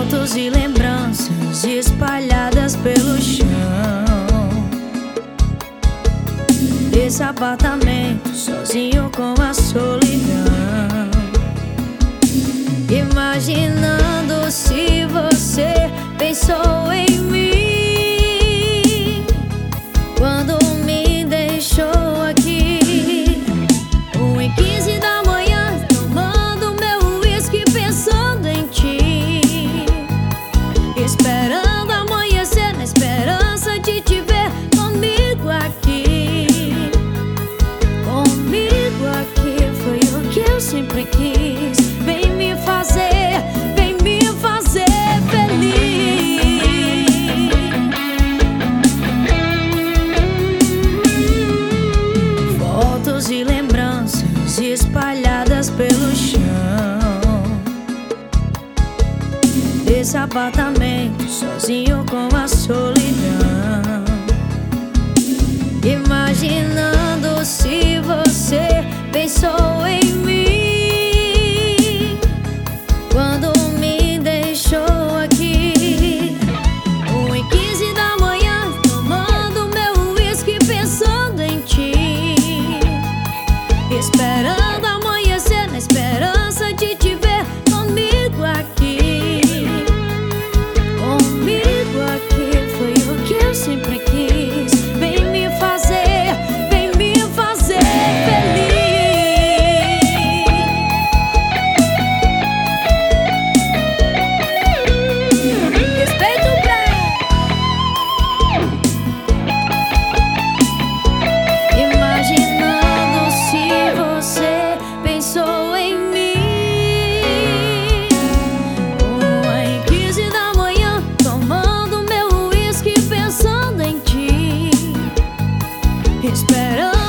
Fotos e lembranças espalhadas pelo chão. Esse apartamento sozinho com a solidão. Imaginando se você pensou em nesse apartamento, sozinho com a solidão. It's better.